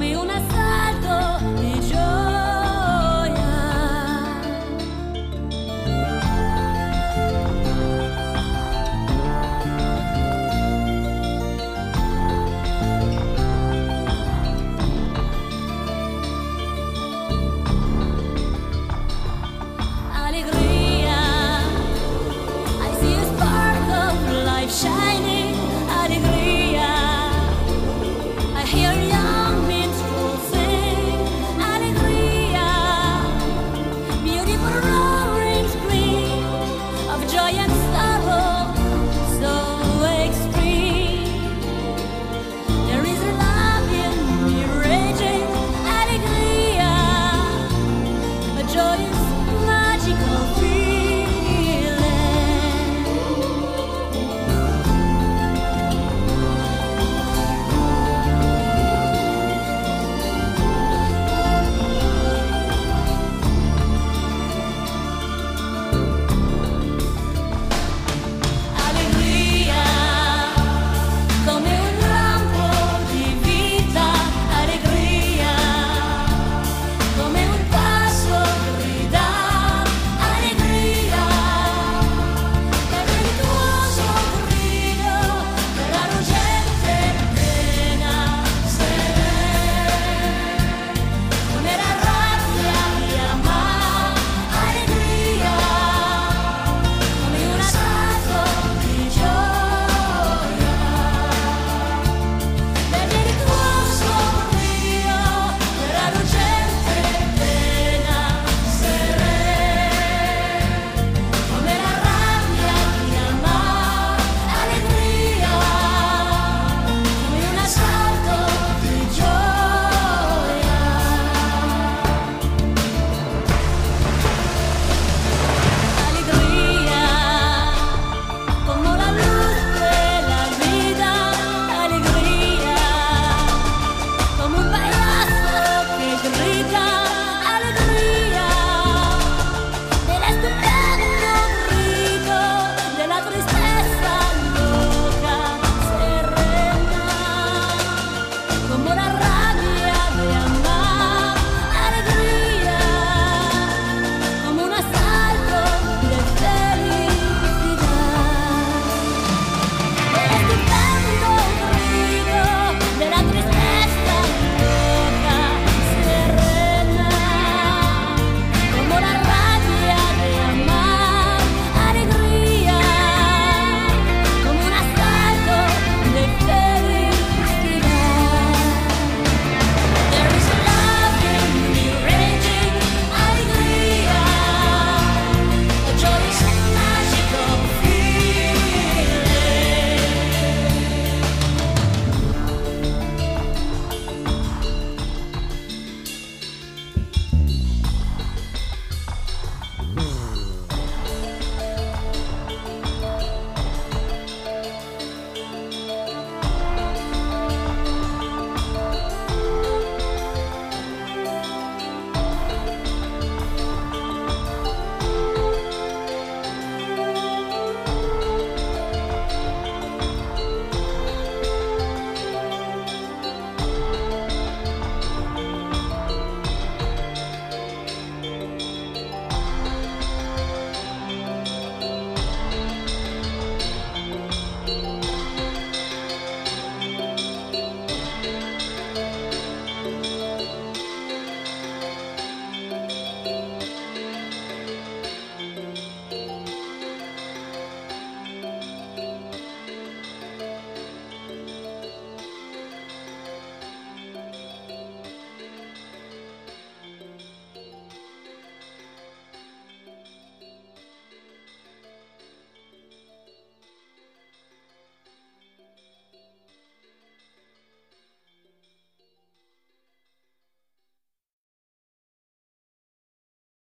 me